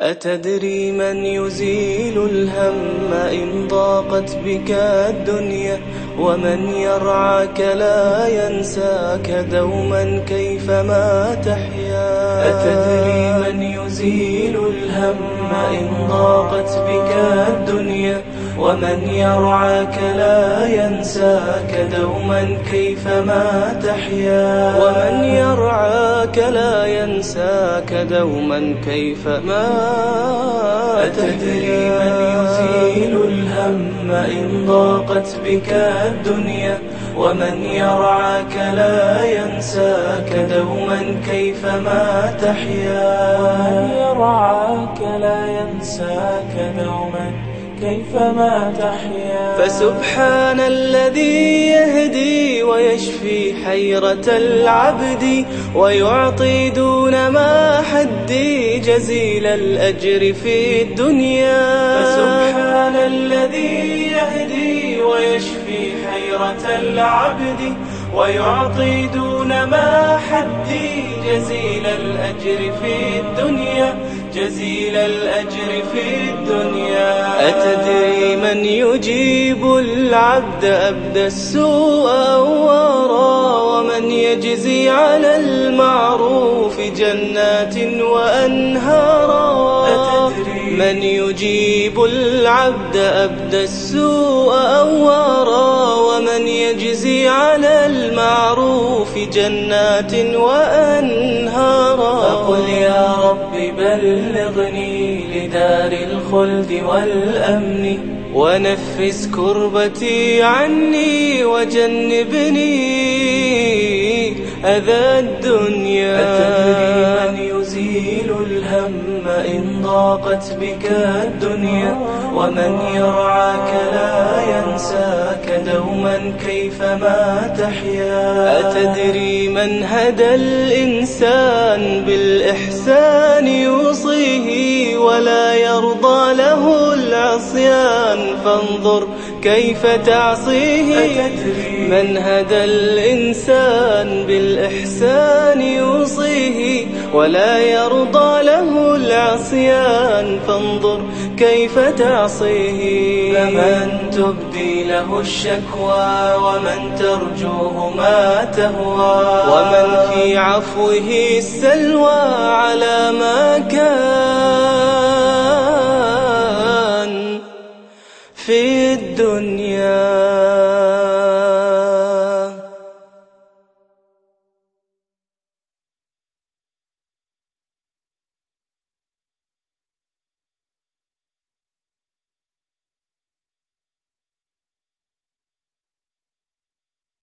أتدري من يزيل الهم إن ضاقت بك الدنيا ومن يرعاك لا ينساك دوما كيفما تحيا؟ أتدري من يزيل الهم إن ضاقت بك الدنيا ومن يرعاك لا ينساك دوما كيفما تحيا. ومن يرعاك لا ينساك دوما كيفما أتدري من يزيل الهم إن ضاقت بك الدنيا؟ ومن يرعاك لا ينساك دوما كيفما تحيا؟ ومن يرعاك لا ينساك دوما كيفما تحيا. فسبحان الذي يهدي ويشفي حيرة العبد ويعطي دون ما حدي جزيل الأجر في الدنيا. فسبحان الذي يهدي ويشفي حيرة العبد ويعطي دون ما حدي جزيل الأجر في الدنيا. جزيل الأجر في الدنيا. أتدري من يجيب العبد أبدى السوء أورا ومن يجزي على المعروف جنات وأنهارا من يجيب العبد أبدى السوء أورا ومن يجزي على المعروف جنات وأنهارا فقل يا رب بلغني لدار الخلد والأمن. ونفس كربتي عني وجنبني. أذى الدنيا. أتدري من يزيل الهم إن ضاقت بك الدنيا؟ ومن يرعاك لا ينساك. دوما كيفما تحيا؟ أتدري من هدى الإنسان بالإحسان يوصيه. فانظر كيف تعصيه. من هدى الإنسان بالإحسان يوصيه ولا يرضى له العصيان. فانظر كيف تعصيه. فمن تبدي له الشكوى ومن ترجوه ما تهوى. ومن في عفوه السلوى على ما كان. الدنيا.